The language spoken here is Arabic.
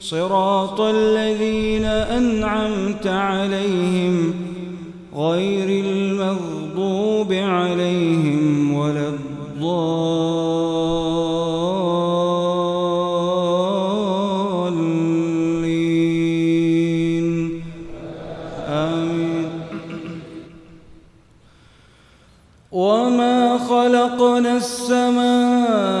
صراط الذين أنعمت عليهم غير المغضوب عليهم ولا الضالين. آمين. وما خلقنا السماء